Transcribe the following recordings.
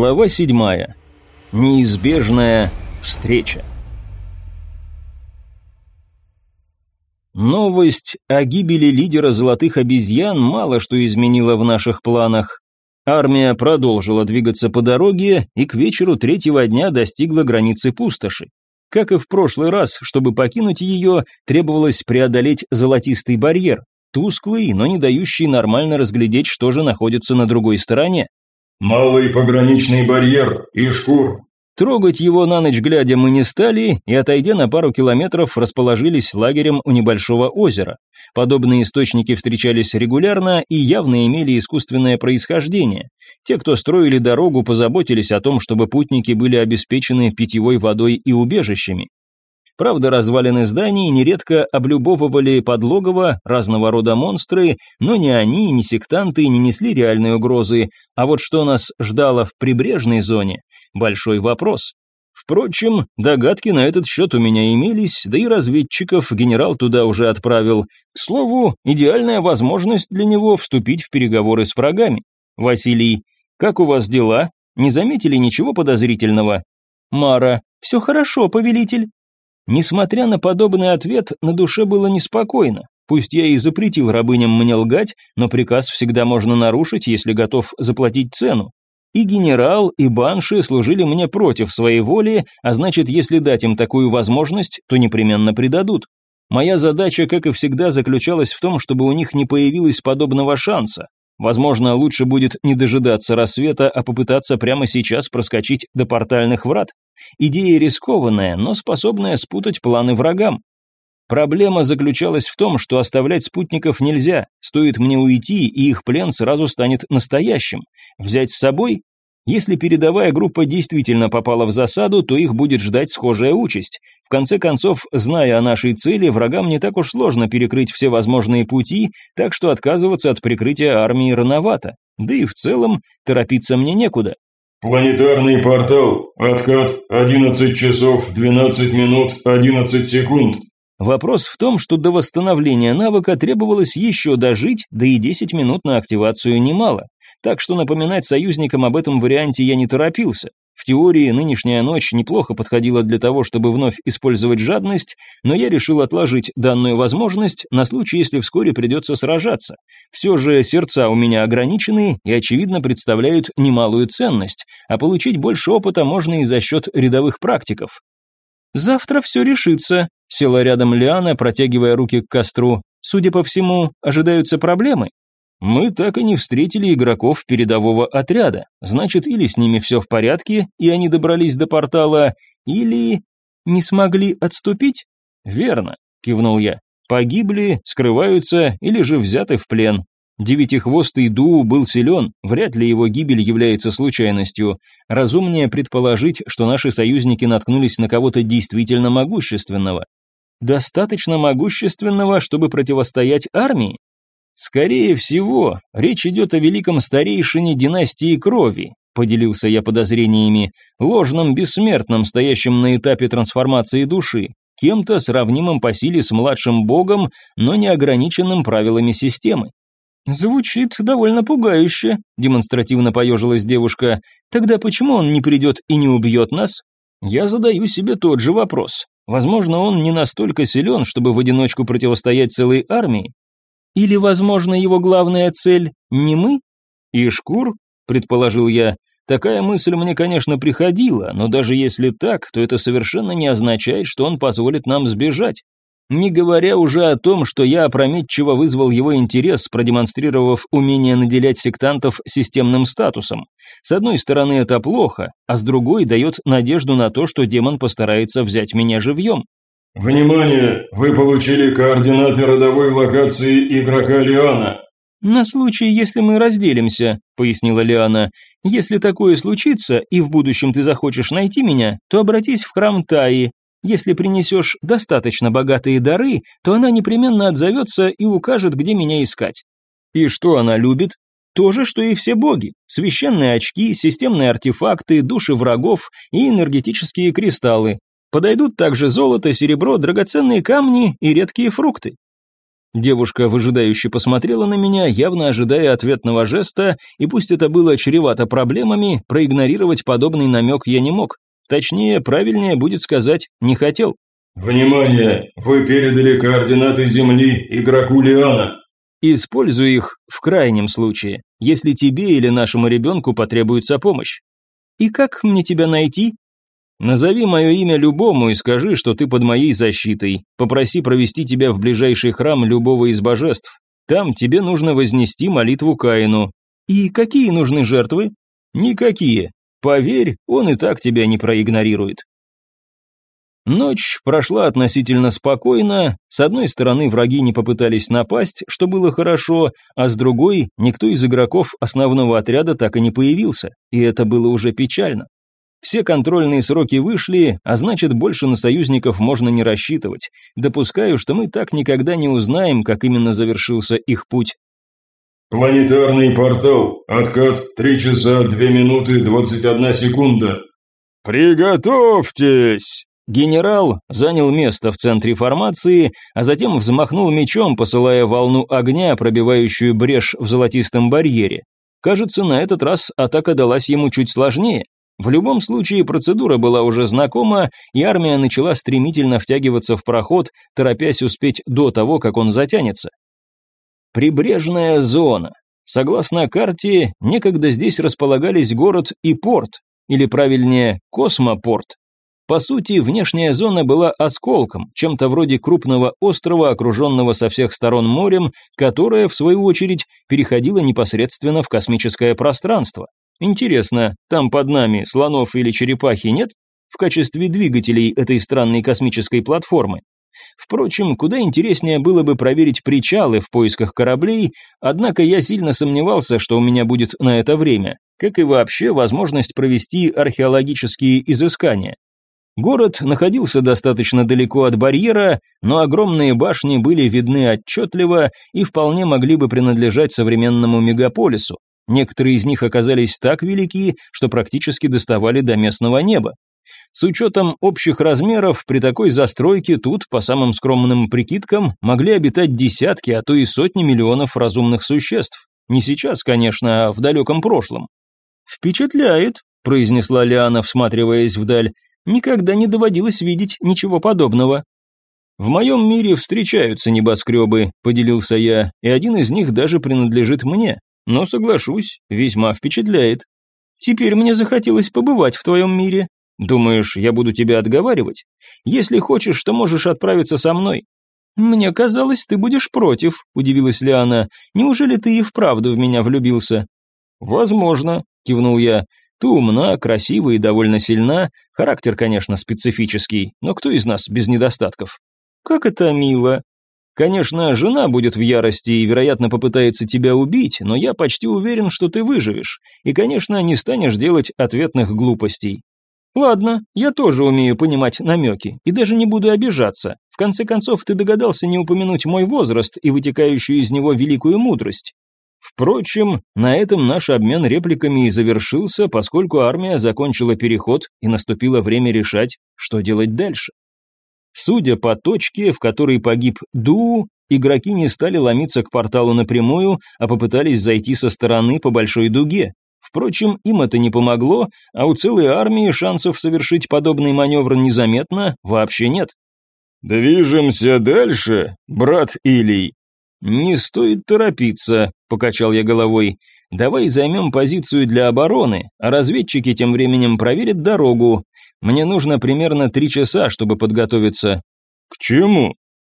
Глава седьмая. Неизбежная встреча. Новость о гибели лидера золотых обезьян мало что изменила в наших планах. Армия продолжила двигаться по дороге и к вечеру третьего дня достигла границы пустоши. Как и в прошлый раз, чтобы покинуть ее, требовалось преодолеть золотистый барьер, тусклый, но не дающий нормально разглядеть, что же находится на другой стороне. «Малый пограничный барьер, Ишкур, Трогать его на ночь глядя мы не стали и, отойдя на пару километров, расположились лагерем у небольшого озера. Подобные источники встречались регулярно и явно имели искусственное происхождение. Те, кто строили дорогу, позаботились о том, чтобы путники были обеспечены питьевой водой и убежищами. Правда, развалины зданий нередко облюбовывали подлогово разного рода монстры, но ни они, ни сектанты не несли реальной угрозы, а вот что нас ждало в прибрежной зоне – большой вопрос. Впрочем, догадки на этот счет у меня имелись, да и разведчиков генерал туда уже отправил. К слову, идеальная возможность для него вступить в переговоры с врагами. Василий, как у вас дела? Не заметили ничего подозрительного? Мара, все хорошо, повелитель. Несмотря на подобный ответ, на душе было неспокойно. Пусть я и запретил рабыням мне лгать, но приказ всегда можно нарушить, если готов заплатить цену. И генерал, и банши служили мне против своей воли, а значит, если дать им такую возможность, то непременно предадут. Моя задача, как и всегда, заключалась в том, чтобы у них не появилось подобного шанса. Возможно, лучше будет не дожидаться рассвета, а попытаться прямо сейчас проскочить до портальных врат. Идея рискованная, но способная спутать планы врагам. Проблема заключалась в том, что оставлять спутников нельзя, стоит мне уйти, и их плен сразу станет настоящим. Взять с собой? Если передовая группа действительно попала в засаду, то их будет ждать схожая участь. В конце концов, зная о нашей цели, врагам не так уж сложно перекрыть все возможные пути, так что отказываться от прикрытия армии рановато. Да и в целом, торопиться мне некуда. «Планетарный портал. Откат 11 часов 12 минут 11 секунд». Вопрос в том, что до восстановления навыка требовалось еще дожить, да и 10 минут на активацию немало. Так что напоминать союзникам об этом варианте я не торопился. В теории нынешняя ночь неплохо подходила для того, чтобы вновь использовать жадность, но я решил отложить данную возможность на случай, если вскоре придется сражаться. Все же сердца у меня ограничены и, очевидно, представляют немалую ценность, а получить больше опыта можно и за счет рядовых практиков. «Завтра все решится», — села рядом Лиана, протягивая руки к костру. «Судя по всему, ожидаются проблемы». Мы так и не встретили игроков передового отряда. Значит, или с ними все в порядке, и они добрались до портала, или не смогли отступить? Верно, кивнул я. Погибли, скрываются или же взяты в плен. Девятихвостый Ду был силен, вряд ли его гибель является случайностью. Разумнее предположить, что наши союзники наткнулись на кого-то действительно могущественного. Достаточно могущественного, чтобы противостоять армии? Скорее всего, речь идет о великом старейшине династии крови, поделился я подозрениями, ложном бессмертном, стоящем на этапе трансформации души, кем-то сравнимым по силе с младшим богом, но не ограниченным правилами системы. «Звучит довольно пугающе», – демонстративно поежилась девушка. «Тогда почему он не придет и не убьет нас?» Я задаю себе тот же вопрос. Возможно, он не настолько силен, чтобы в одиночку противостоять целой армии. Или, возможно, его главная цель не мы? И шкур, предположил я. Такая мысль мне, конечно, приходила, но даже если так, то это совершенно не означает, что он позволит нам сбежать. Не говоря уже о том, что я опрометчиво вызвал его интерес, продемонстрировав умение наделять сектантов системным статусом. С одной стороны, это плохо, а с другой дает надежду на то, что демон постарается взять меня живьем. «Внимание! Вы получили координаты родовой локации игрока Лиана». «На случай, если мы разделимся», — пояснила Лиана. «Если такое случится, и в будущем ты захочешь найти меня, то обратись в храм Таи, если принесешь достаточно богатые дары, то она непременно отзовется и укажет, где меня искать. И что она любит? То же, что и все боги. Священные очки, системные артефакты, души врагов и энергетические кристаллы. Подойдут также золото, серебро, драгоценные камни и редкие фрукты. Девушка выжидающе посмотрела на меня, явно ожидая ответного жеста, и пусть это было чревато проблемами, проигнорировать подобный намек я не мог. Точнее, правильнее будет сказать «не хотел». «Внимание! Вы передали координаты Земли игроку Лиана!» Используй их в крайнем случае, если тебе или нашему ребенку потребуется помощь. И как мне тебя найти? Назови мое имя любому и скажи, что ты под моей защитой. Попроси провести тебя в ближайший храм любого из божеств. Там тебе нужно вознести молитву Каину. И какие нужны жертвы? Никакие. Поверь, он и так тебя не проигнорирует. Ночь прошла относительно спокойно, с одной стороны враги не попытались напасть, что было хорошо, а с другой никто из игроков основного отряда так и не появился, и это было уже печально. Все контрольные сроки вышли, а значит больше на союзников можно не рассчитывать. Допускаю, что мы так никогда не узнаем, как именно завершился их путь. Планетарный портал. Откат 3 часа 2 минуты 21 секунда. Приготовьтесь! Генерал занял место в центре формации, а затем взмахнул мечом, посылая волну огня, пробивающую брешь в золотистом барьере. Кажется, на этот раз атака далась ему чуть сложнее. В любом случае процедура была уже знакома, и армия начала стремительно втягиваться в проход, торопясь успеть до того, как он затянется. Прибрежная зона. Согласно карте, некогда здесь располагались город и порт, или правильнее, космопорт. По сути, внешняя зона была осколком, чем-то вроде крупного острова, окруженного со всех сторон морем, которое, в свою очередь, переходило непосредственно в космическое пространство. Интересно, там под нами слонов или черепахи нет? В качестве двигателей этой странной космической платформы. Впрочем, куда интереснее было бы проверить причалы в поисках кораблей, однако я сильно сомневался, что у меня будет на это время, как и вообще возможность провести археологические изыскания. Город находился достаточно далеко от барьера, но огромные башни были видны отчетливо и вполне могли бы принадлежать современному мегаполису. Некоторые из них оказались так велики, что практически доставали до местного неба. С учетом общих размеров, при такой застройке тут, по самым скромным прикидкам, могли обитать десятки, а то и сотни миллионов разумных существ. Не сейчас, конечно, а в далеком прошлом. «Впечатляет», – произнесла Лиана, всматриваясь вдаль. Никогда не доводилось видеть ничего подобного. В моем мире встречаются небоскребы, поделился я, и один из них даже принадлежит мне. Но соглашусь, весьма впечатляет. Теперь мне захотелось побывать в твоем мире. Думаешь, я буду тебя отговаривать? Если хочешь, то можешь отправиться со мной. Мне казалось, ты будешь против, удивилась Лиана. Неужели ты и вправду в меня влюбился? Возможно, кивнул я. Ты умна, красива и довольно сильна, характер, конечно, специфический, но кто из нас без недостатков? Как это мило. Конечно, жена будет в ярости и, вероятно, попытается тебя убить, но я почти уверен, что ты выживешь, и, конечно, не станешь делать ответных глупостей. Ладно, я тоже умею понимать намеки, и даже не буду обижаться. В конце концов, ты догадался не упомянуть мой возраст и вытекающую из него великую мудрость. Впрочем, на этом наш обмен репликами и завершился, поскольку армия закончила переход и наступило время решать, что делать дальше. Судя по точке, в которой погиб Ду, игроки не стали ломиться к порталу напрямую, а попытались зайти со стороны по большой дуге. Впрочем, им это не помогло, а у целой армии шансов совершить подобный маневр незаметно вообще нет. «Движемся дальше, брат Илий», «Не стоит торопиться», – покачал я головой. «Давай займем позицию для обороны, а разведчики тем временем проверят дорогу. Мне нужно примерно три часа, чтобы подготовиться». «К чему?»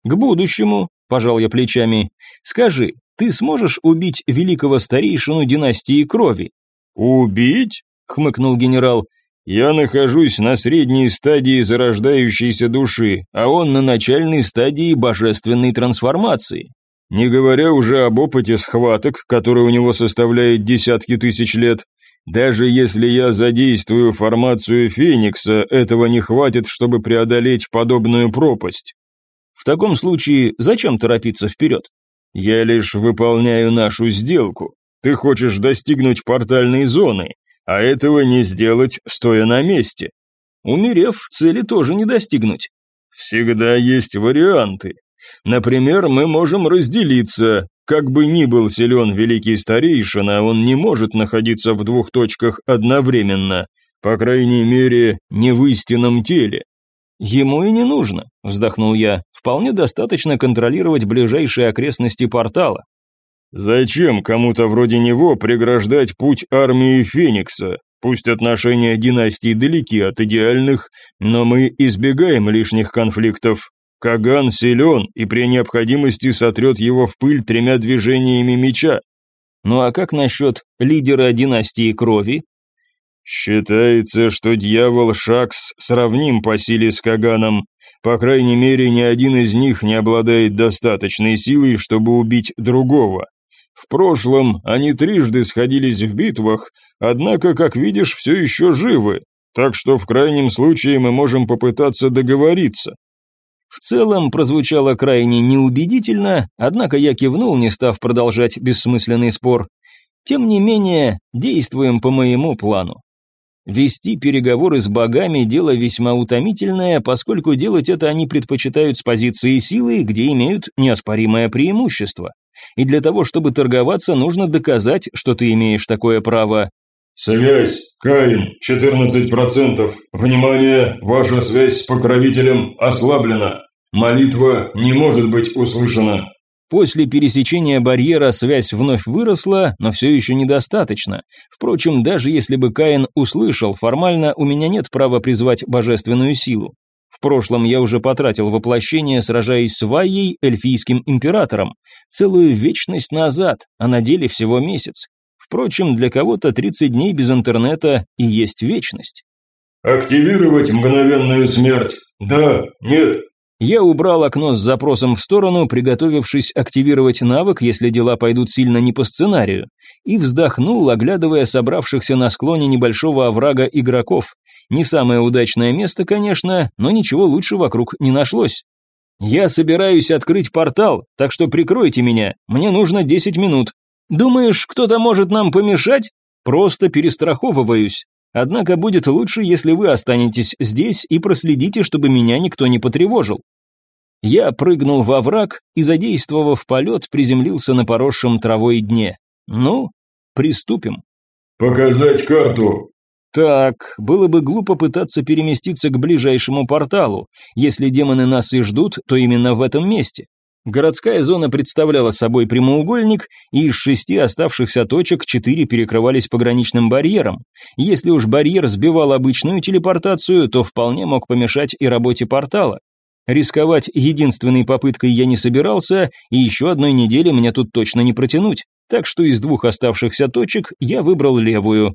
«К будущему», – пожал я плечами. «Скажи, ты сможешь убить великого старейшину династии крови?» «Убить?» – хмыкнул генерал. «Я нахожусь на средней стадии зарождающейся души, а он на начальной стадии божественной трансформации. Не говоря уже об опыте схваток, который у него составляет десятки тысяч лет. Даже если я задействую формацию Феникса, этого не хватит, чтобы преодолеть подобную пропасть. В таком случае, зачем торопиться вперед? Я лишь выполняю нашу сделку. Ты хочешь достигнуть портальной зоны, а этого не сделать, стоя на месте. Умерев, цели тоже не достигнуть. Всегда есть варианты. Например, мы можем разделиться. Как бы ни был силен великий старейшина, он не может находиться в двух точках одновременно. По крайней мере, не в истинном теле. «Ему и не нужно», – вздохнул я. «Вполне достаточно контролировать ближайшие окрестности портала». «Зачем кому-то вроде него преграждать путь армии Феникса? Пусть отношения династий далеки от идеальных, но мы избегаем лишних конфликтов. Каган силен и при необходимости сотрет его в пыль тремя движениями меча. Ну а как насчет лидера династии крови? Считается, что дьявол Шакс сравним по силе с Каганом. По крайней мере, ни один из них не обладает достаточной силой, чтобы убить другого. В прошлом они трижды сходились в битвах, однако, как видишь, все еще живы, так что в крайнем случае мы можем попытаться договориться. В целом прозвучало крайне неубедительно, однако я кивнул, не став продолжать бессмысленный спор. Тем не менее, действуем по моему плану. Вести переговоры с богами – дело весьма утомительное, поскольку делать это они предпочитают с позиции силы, где имеют неоспоримое преимущество. И для того, чтобы торговаться, нужно доказать, что ты имеешь такое право. «Связь, Каин, 14%. Внимание, ваша связь с покровителем ослаблена. Молитва не может быть услышана». После пересечения барьера связь вновь выросла, но все еще недостаточно. Впрочем, даже если бы Каин услышал, формально у меня нет права призвать божественную силу. В прошлом я уже потратил воплощение, сражаясь с Вайей, эльфийским императором. Целую вечность назад, а на деле всего месяц. Впрочем, для кого-то 30 дней без интернета и есть вечность. «Активировать мгновенную смерть? Да, нет, я убрал окно с запросом в сторону, приготовившись активировать навык, если дела пойдут сильно не по сценарию, и вздохнул, оглядывая собравшихся на склоне небольшого оврага игроков. Не самое удачное место, конечно, но ничего лучше вокруг не нашлось. «Я собираюсь открыть портал, так что прикройте меня, мне нужно 10 минут. Думаешь, кто-то может нам помешать? Просто перестраховываюсь. Однако будет лучше, если вы останетесь здесь и проследите, чтобы меня никто не потревожил. Я прыгнул во враг и, задействовав полет, приземлился на поросшем травой дне. Ну, приступим. «Показать карту!» Так, было бы глупо пытаться переместиться к ближайшему порталу. Если демоны нас и ждут, то именно в этом месте. Городская зона представляла собой прямоугольник, и из шести оставшихся точек четыре перекрывались пограничным барьером. Если уж барьер сбивал обычную телепортацию, то вполне мог помешать и работе портала. Рисковать единственной попыткой я не собирался, и еще одной недели мне тут точно не протянуть. Так что из двух оставшихся точек я выбрал левую.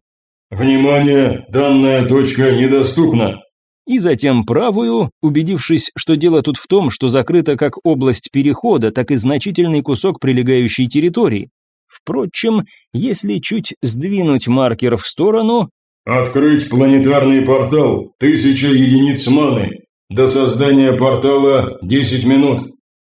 «Внимание! Данная точка недоступна!» И затем правую, убедившись, что дело тут в том, что закрыта как область перехода, так и значительный кусок прилегающей территории. Впрочем, если чуть сдвинуть маркер в сторону... «Открыть планетарный портал, тысяча единиц маны. До создания портала 10 минут».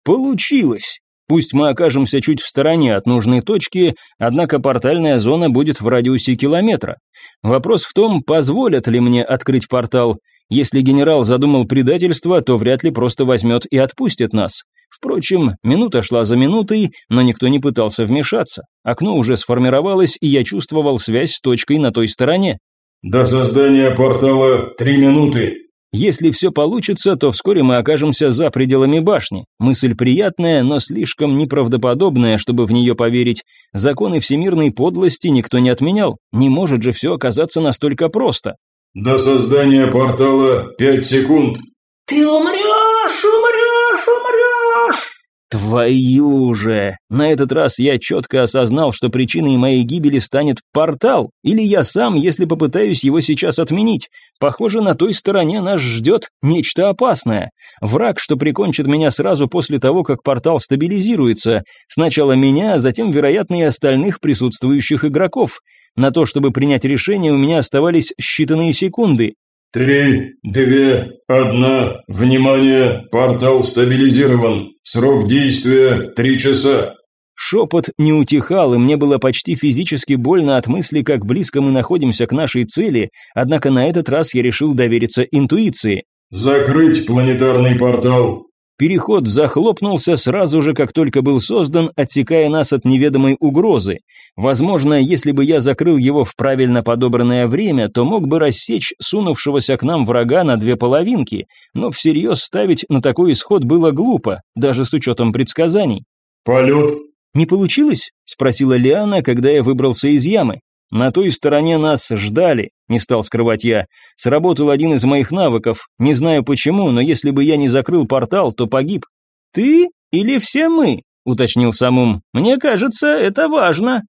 Получилось. Пусть мы окажемся чуть в стороне от нужной точки, однако портальная зона будет в радиусе километра. Вопрос в том, позволят ли мне открыть портал. Если генерал задумал предательство, то вряд ли просто возьмет и отпустит нас. Впрочем, минута шла за минутой, но никто не пытался вмешаться. Окно уже сформировалось, и я чувствовал связь с точкой на той стороне. «До создания портала три минуты», если все получится, то вскоре мы окажемся за пределами башни. Мысль приятная, но слишком неправдоподобная, чтобы в нее поверить. Законы всемирной подлости никто не отменял. Не может же все оказаться настолько просто. До создания портала пять секунд. Ты умрешь, умрешь, умрешь! Твою же! На этот раз я четко осознал, что причиной моей гибели станет портал, или я сам, если попытаюсь его сейчас отменить. Похоже, на той стороне нас ждет нечто опасное. Враг, что прикончит меня сразу после того, как портал стабилизируется. Сначала меня, а затем, вероятно, и остальных присутствующих игроков. На то, чтобы принять решение, у меня оставались считанные секунды. «Три, две, одна, внимание, портал стабилизирован, срок действия три часа». Шепот не утихал, и мне было почти физически больно от мысли, как близко мы находимся к нашей цели, однако на этот раз я решил довериться интуиции. «Закрыть планетарный портал». Переход захлопнулся сразу же, как только был создан, отсекая нас от неведомой угрозы. Возможно, если бы я закрыл его в правильно подобранное время, то мог бы рассечь сунувшегося к нам врага на две половинки, но всерьез ставить на такой исход было глупо, даже с учетом предсказаний. «Полет!» «Не получилось?» – спросила Лиана, когда я выбрался из ямы. «На той стороне нас ждали», – не стал скрывать я. «Сработал один из моих навыков. Не знаю почему, но если бы я не закрыл портал, то погиб». «Ты или все мы?» – уточнил Самум. «Мне кажется, это важно».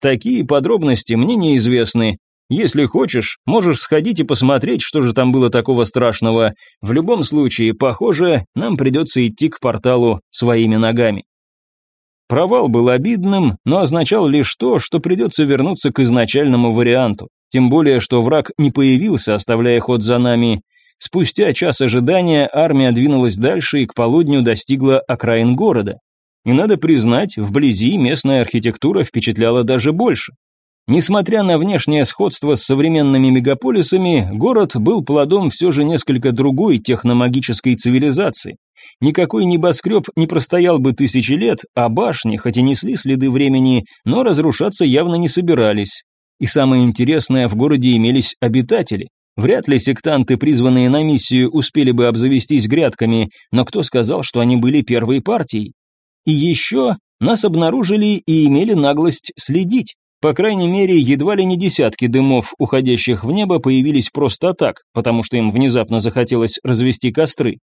«Такие подробности мне неизвестны. Если хочешь, можешь сходить и посмотреть, что же там было такого страшного. В любом случае, похоже, нам придется идти к порталу своими ногами». Провал был обидным, но означал лишь то, что придется вернуться к изначальному варианту. Тем более, что враг не появился, оставляя ход за нами. Спустя час ожидания армия двинулась дальше и к полудню достигла окраин города. И надо признать, вблизи местная архитектура впечатляла даже больше. Несмотря на внешнее сходство с современными мегаполисами, город был плодом все же несколько другой техномагической цивилизации. Никакой небоскреб не простоял бы тысячи лет, а башни, хоть и несли следы времени, но разрушаться явно не собирались. И самое интересное, в городе имелись обитатели. Вряд ли сектанты, призванные на миссию, успели бы обзавестись грядками, но кто сказал, что они были первой партией? И еще нас обнаружили и имели наглость следить. По крайней мере, едва ли не десятки дымов, уходящих в небо, появились просто так, потому что им внезапно захотелось развести костры.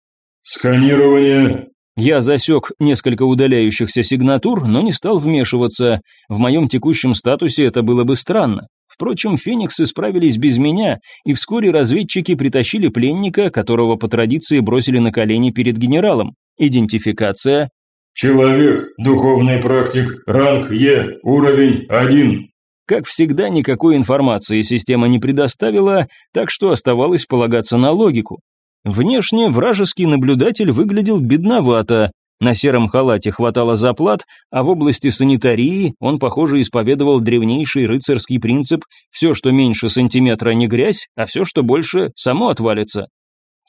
«Сканирование!» Я засек несколько удаляющихся сигнатур, но не стал вмешиваться. В моем текущем статусе это было бы странно. Впрочем, фениксы справились без меня, и вскоре разведчики притащили пленника, которого по традиции бросили на колени перед генералом. Идентификация, Человек, духовный практик, ранг Е, уровень 1. Как всегда, никакой информации система не предоставила, так что оставалось полагаться на логику. Внешне вражеский наблюдатель выглядел бедновато, на сером халате хватало заплат, а в области санитарии он, похоже, исповедовал древнейший рыцарский принцип «все, что меньше сантиметра, не грязь, а все, что больше, само отвалится».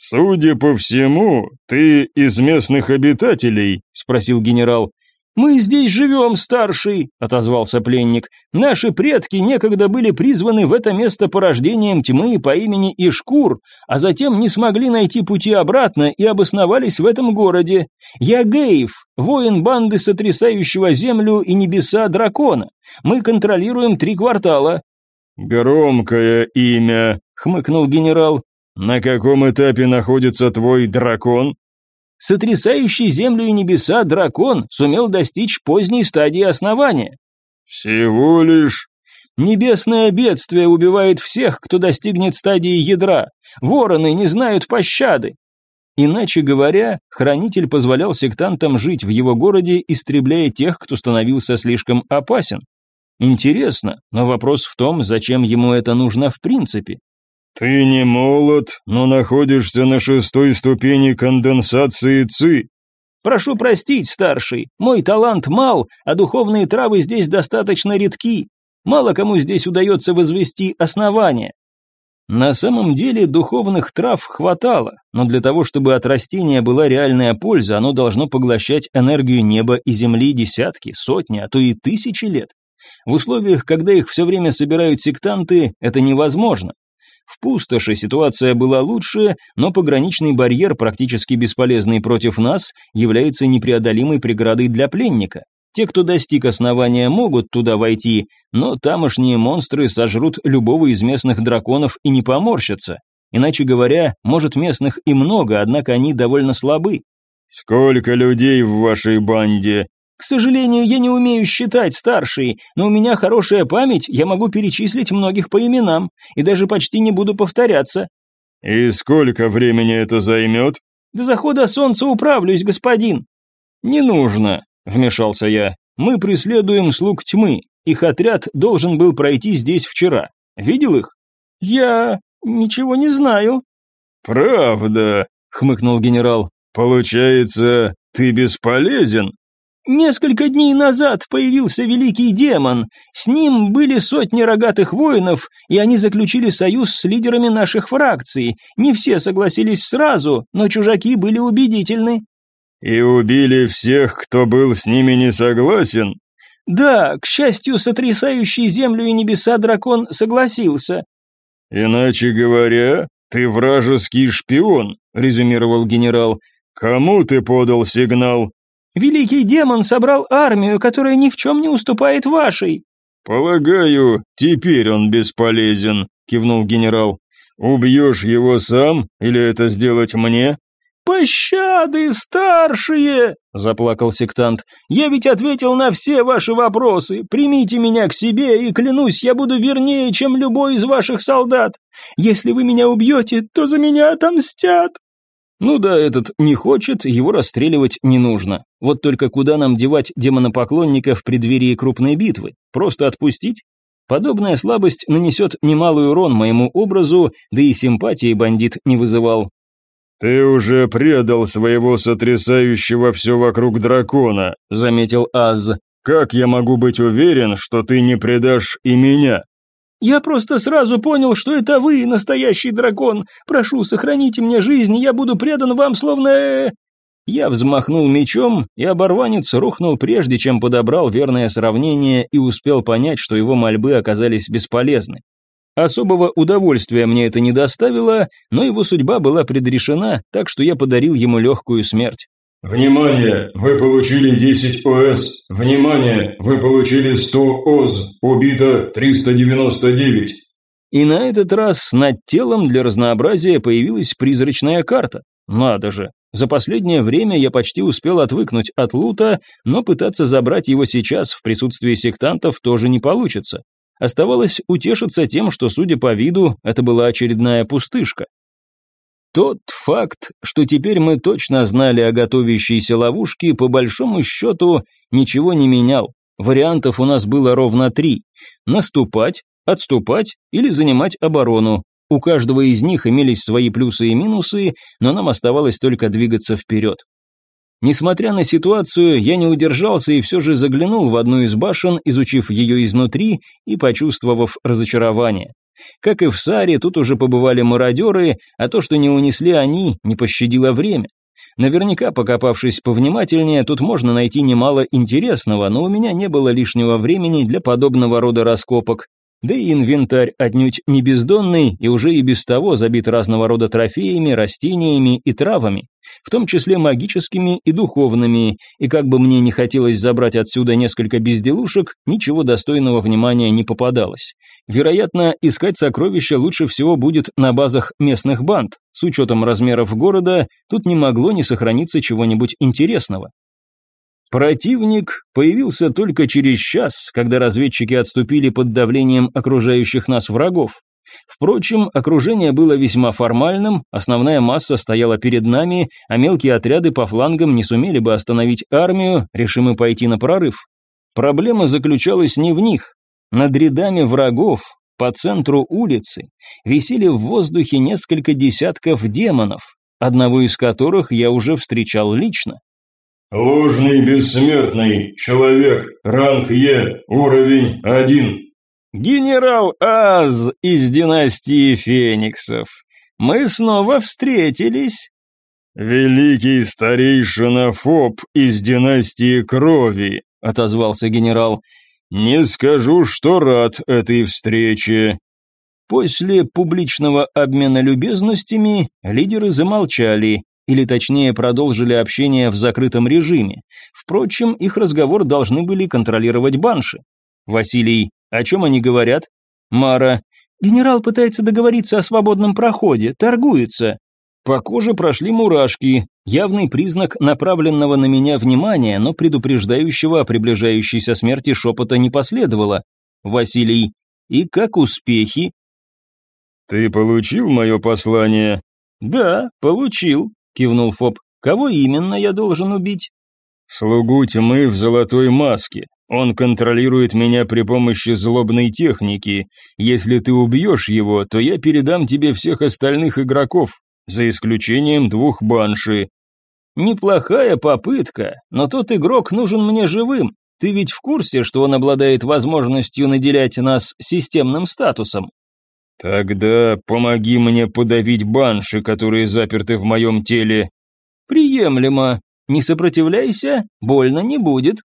«Судя по всему, ты из местных обитателей?» – спросил генерал. «Мы здесь живем, старший», – отозвался пленник. «Наши предки некогда были призваны в это место порождением тьмы по имени Ишкур, а затем не смогли найти пути обратно и обосновались в этом городе. Я Гейв, воин банды, сотрясающего землю и небеса дракона. Мы контролируем три квартала». «Громкое имя», — хмыкнул генерал. «На каком этапе находится твой дракон?» Сотрясающий землю и небеса дракон сумел достичь поздней стадии основания. «Всего лишь...» Небесное бедствие убивает всех, кто достигнет стадии ядра. Вороны не знают пощады. Иначе говоря, хранитель позволял сектантам жить в его городе, истребляя тех, кто становился слишком опасен. Интересно, но вопрос в том, зачем ему это нужно в принципе. «Ты не молод, но находишься на шестой ступени конденсации ЦИ». «Прошу простить, старший, мой талант мал, а духовные травы здесь достаточно редки. Мало кому здесь удается возвести основание». На самом деле духовных трав хватало, но для того, чтобы от растения была реальная польза, оно должно поглощать энергию неба и земли десятки, сотни, а то и тысячи лет. В условиях, когда их все время собирают сектанты, это невозможно. В пустоши ситуация была лучше, но пограничный барьер, практически бесполезный против нас, является непреодолимой преградой для пленника. Те, кто достиг основания, могут туда войти, но тамошние монстры сожрут любого из местных драконов и не поморщатся. Иначе говоря, может местных и много, однако они довольно слабы. «Сколько людей в вашей банде?» К сожалению, я не умею считать, старший, но у меня хорошая память, я могу перечислить многих по именам, и даже почти не буду повторяться». «И сколько времени это займет?» «До захода солнца управлюсь, господин». «Не нужно», — вмешался я. «Мы преследуем слуг тьмы. Их отряд должен был пройти здесь вчера. Видел их?» «Я ничего не знаю». «Правда», — хмыкнул генерал. «Получается, ты бесполезен?» Несколько дней назад появился великий демон. С ним были сотни рогатых воинов, и они заключили союз с лидерами наших фракций. Не все согласились сразу, но чужаки были убедительны. «И убили всех, кто был с ними не согласен?» «Да, к счастью, сотрясающий землю и небеса дракон согласился». «Иначе говоря, ты вражеский шпион», — резюмировал генерал. «Кому ты подал сигнал?» «Великий демон собрал армию, которая ни в чем не уступает вашей». «Полагаю, теперь он бесполезен», — кивнул генерал. «Убьешь его сам или это сделать мне?» «Пощады, старшие!» – заплакал сектант. «Я ведь ответил на все ваши вопросы. Примите меня к себе, и клянусь, я буду вернее, чем любой из ваших солдат. Если вы меня убьете, то за меня отомстят». Ну да, этот не хочет, его расстреливать не нужно. Вот только куда нам девать демонопоклонника в преддверии крупной битвы? Просто отпустить? Подобная слабость нанесет немалый урон моему образу, да и симпатии бандит не вызывал. «Ты уже предал своего сотрясающего все вокруг дракона», — заметил Аз. «Как я могу быть уверен, что ты не предашь и меня?» «Я просто сразу понял, что это вы, настоящий дракон. Прошу, сохраните мне жизнь, я буду предан вам, словно...» э, Я взмахнул мечом, и оборванец рухнул прежде, чем подобрал верное сравнение и успел понять, что его мольбы оказались бесполезны. Особого удовольствия мне это не доставило, но его судьба была предрешена, так что я подарил ему легкую смерть. «Внимание! Вы получили 10 ОС! Внимание! Вы получили 100 ОЗ! Убито 399!» И на этот раз над телом для разнообразия появилась призрачная карта. Надо же, за последнее время я почти успел отвыкнуть от лута, но пытаться забрать его сейчас в присутствии сектантов тоже не получится. Оставалось утешиться тем, что, судя по виду, это была очередная пустышка. Тот факт, что теперь мы точно знали о готовящейся ловушке, по большому счету ничего не менял. Вариантов у нас было ровно три. Наступать, отступать или занимать оборону. У каждого из них имелись свои плюсы и минусы, но нам оставалось только двигаться вперед. Несмотря на ситуацию, я не удержался и все же заглянул в одну из башен, изучив ее изнутри и почувствовав разочарование. Как и в Саре, тут уже побывали мародеры, а то, что не унесли они, не пощадило время. Наверняка, покопавшись повнимательнее, тут можно найти немало интересного, но у меня не было лишнего времени для подобного рода раскопок, да и инвентарь отнюдь не бездонный и уже и без того забит разного рода трофеями, растениями и травами, в том числе магическими и духовными, и как бы мне не хотелось забрать отсюда несколько безделушек, ничего достойного внимания не попадалось. Вероятно, искать сокровища лучше всего будет на базах местных банд. С учетом размеров города, тут не могло не сохраниться чего-нибудь интересного. Противник появился только через час, когда разведчики отступили под давлением окружающих нас врагов. Впрочем, окружение было весьма формальным, основная масса стояла перед нами, а мелкие отряды по флангам не сумели бы остановить армию, решимы пойти на прорыв. Проблема заключалась не в них. Над рядами врагов, по центру улицы, висели в воздухе несколько десятков демонов, одного из которых я уже встречал лично. Ложный бессмертный, человек, ранг Е, уровень один. Генерал Аз из династии Фениксов. Мы снова встретились. Великий старейшина Фоб из династии Крови, отозвался генерал. Не скажу, что рад этой встрече. После публичного обмена любезностями лидеры замолчали, или точнее продолжили общение в закрытом режиме. Впрочем, их разговор должны были контролировать банши. Василий, о чем они говорят? Мара, генерал пытается договориться о свободном проходе, торгуется. По коже прошли мурашки, явный признак направленного на меня внимания, но предупреждающего о приближающейся смерти шепота не последовало. Василий, и как успехи? «Ты получил мое послание?» «Да, получил. – кивнул Фоб. «Кого именно я должен убить?» «Слугу тьмы в золотой маске. Он контролирует меня при помощи злобной техники. Если ты убьешь его, то я передам тебе всех остальных игроков, за исключением двух банши». «Неплохая попытка, но тот игрок нужен мне живым. Ты ведь в курсе, что он обладает возможностью наделять нас системным статусом?» «Тогда помоги мне подавить банши, которые заперты в моем теле». «Приемлемо. Не сопротивляйся, больно не будет.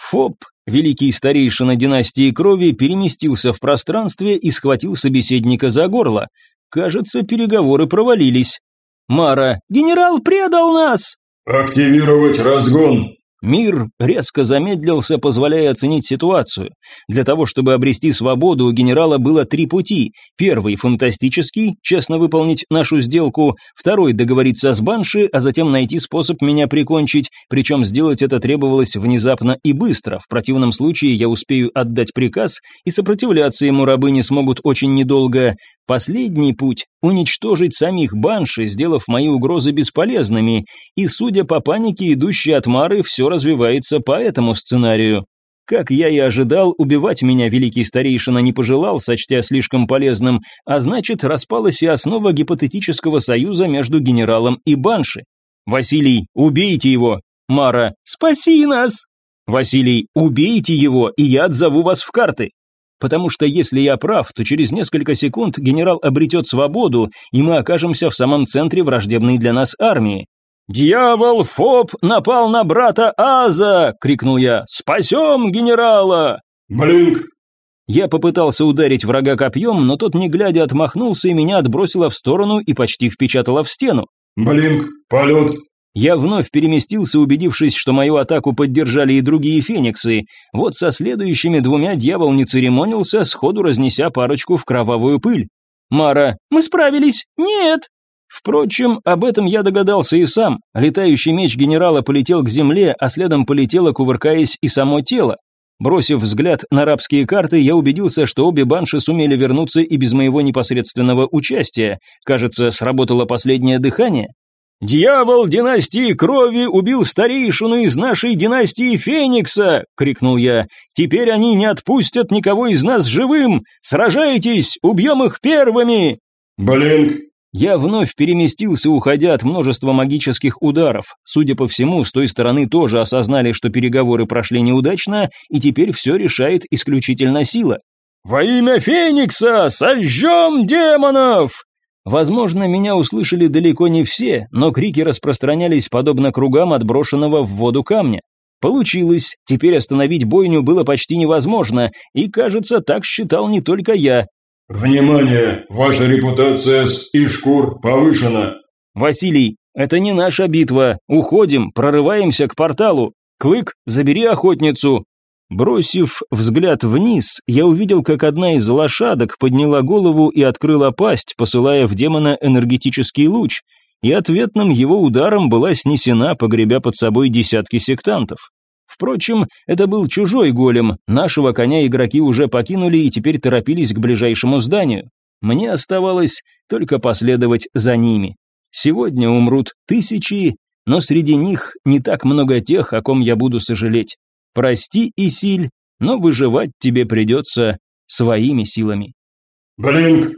Фоп, великий старейшина династии крови, переместился в пространстве и схватил собеседника за горло. Кажется, переговоры провалились. Мара, генерал предал нас! «Активировать разгон!» Мир резко замедлился, позволяя оценить ситуацию. Для того, чтобы обрести свободу, у генерала было три пути. Первый – фантастический, честно выполнить нашу сделку. Второй – договориться с Банши, а затем найти способ меня прикончить, причем сделать это требовалось внезапно и быстро. В противном случае я успею отдать приказ, и сопротивляться ему рабы не смогут очень недолго. Последний путь – уничтожить самих банши, сделав мои угрозы бесполезными, и, судя по панике, идущей от Мары, все развивается по этому сценарию. Как я и ожидал, убивать меня великий старейшина не пожелал, сочтя слишком полезным, а значит, распалась и основа гипотетического союза между генералом и банши. «Василий, убейте его!» Мара, «Спаси нас!» «Василий, убейте его, и я отзову вас в карты!» Потому что если я прав, то через несколько секунд генерал обретет свободу, и мы окажемся в самом центре враждебной для нас армии. «Дьявол Фоб напал на брата Аза!» — крикнул я. «Спасем генерала!» «Блинк!» Я попытался ударить врага копьем, но тот, не глядя, отмахнулся и меня отбросило в сторону и почти впечатало в стену. «Блинк! Полет!» Я вновь переместился, убедившись, что мою атаку поддержали и другие фениксы. Вот со следующими двумя дьявол не церемонился, сходу разнеся парочку в кровавую пыль. Мара, мы справились. Нет. Впрочем, об этом я догадался и сам. Летающий меч генерала полетел к земле, а следом полетело, кувыркаясь, и само тело. Бросив взгляд на арабские карты, я убедился, что обе банши сумели вернуться и без моего непосредственного участия. Кажется, сработало последнее дыхание. «Дьявол династии крови убил старейшину из нашей династии Феникса!» — крикнул я. «Теперь они не отпустят никого из нас живым! Сражайтесь! Убьем их первыми!» «Блинк!» Я вновь переместился, уходя от множества магических ударов. Судя по всему, с той стороны тоже осознали, что переговоры прошли неудачно, и теперь все решает исключительно сила. «Во имя Феникса! Сожжем демонов!» Возможно, меня услышали далеко не все, но крики распространялись подобно кругам отброшенного в воду камня. Получилось, теперь остановить бойню было почти невозможно, и, кажется, так считал не только я. «Внимание! Ваша репутация с Ишкур повышена!» «Василий, это не наша битва. Уходим, прорываемся к порталу. Клык, забери охотницу. Бросив взгляд вниз, я увидел, как одна из лошадок подняла голову и открыла пасть, посылая в демона энергетический луч, и ответным его ударом была снесена, погребя под собой десятки сектантов. Впрочем, это был чужой голем, нашего коня игроки уже покинули и теперь торопились к ближайшему зданию. Мне оставалось только последовать за ними. Сегодня умрут тысячи, но среди них не так много тех, о ком я буду сожалеть. Прости, Исиль, но выживать тебе придется своими силами. «Блинк,